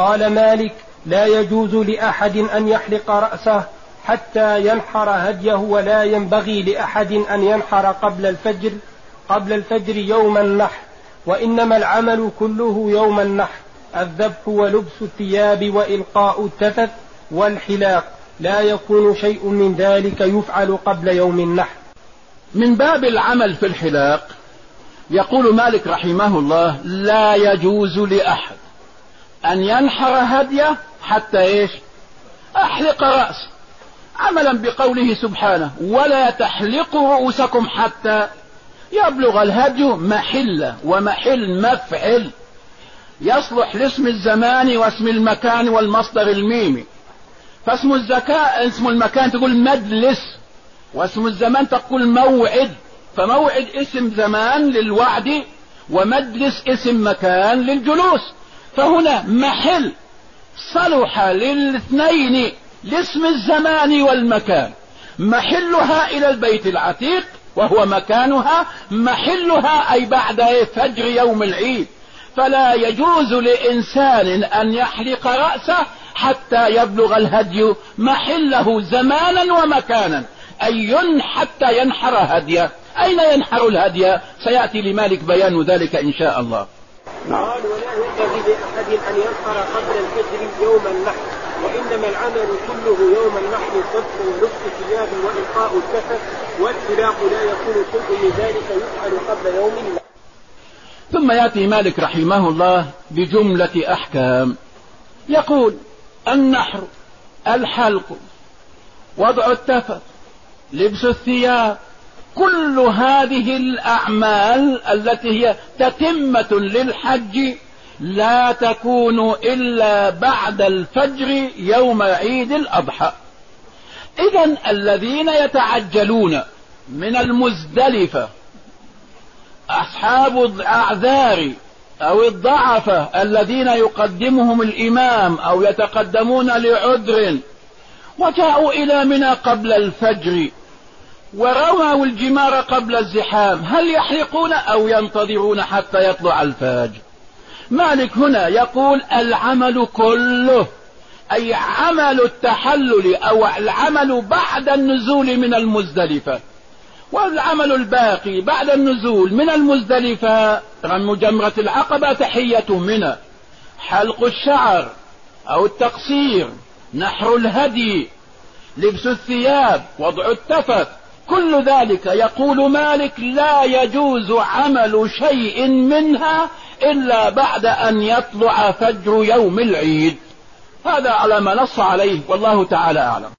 قال مالك لا يجوز لأحد أن يحلق رأسه حتى ينحر هديه ولا ينبغي لأحد أن ينحر قبل الفجر قبل الفجر يوم النحر وإنما العمل كله يوم النحر الذبح ولبس الثياب وإلقاء التفت والحلاق لا يكون شيء من ذلك يفعل قبل يوم النحر. من باب العمل في الحلاق يقول مالك رحمه الله لا يجوز لأحد أن ينحر هديه حتى إيش؟ أحلق رأس عملا بقوله سبحانه ولا تحلقوا رؤوسكم حتى يبلغ الهدي محل ومحل مفعل. يصلح لاسم الزمان واسم المكان والمصدر الميمي فاسم الزكاة اسم المكان تقول مجلس واسم الزمان تقول موعد. فموعد اسم زمان للوعد ومجلس اسم مكان للجلوس. فهنا محل صلح للاثنين لاسم الزمان والمكان. محلها إلى البيت العتيق وهو مكانها. محلها أي بعد فجر يوم العيد. فلا يجوز لإنسان أن يحلق رأسه حتى يبلغ الهدي محله زمانا ومكانا. أي حتى ينحر هديه. أين ينحر الهدي؟ سيأتي لمالك بيان ذلك إن شاء الله. قال ولا ينبغي لأحد أن ينحر قبل الفجر يوم النحر وإنما العمل كله يوم النحر الضبط ولبس الثياب وإلقاء الكفف والسلاق لا يكون كل من ذلك يفعل قبل يوم النحر. ثم يأتي مالك رحمه الله بجملة أحكام. يقول النحر الحلق وضع التفت لبس الثياب كل هذه الأعمال التي هي تتمة للحج لا تكون إلا بعد الفجر يوم عيد الأضحى. إذا الذين يتعجلون من المزدلفة أصحاب الأعذار أو الضعفة الذين يقدمهم الإمام أو يتقدمون لعذر وجاءوا إلى منى قبل الفجر ورموا الجمار قبل الزحام هل يحلقون أو ينتظرون حتى يطلع الفجر مالك هنا يقول العمل كله أي عمل التحلل أو العمل بعد النزول من المزدلفة. والعمل الباقي بعد النزول من المزدلفة رم جمرة العقبة تحية منى. حلق الشعر أو التقصير نحر الهدي لبس الثياب وضع التفت. كل ذلك يقول مالك لا يجوز عمل شيء منها إلا بعد أن يطلع فجر يوم العيد. هذا على ما نص عليه والله تعالى أعلم.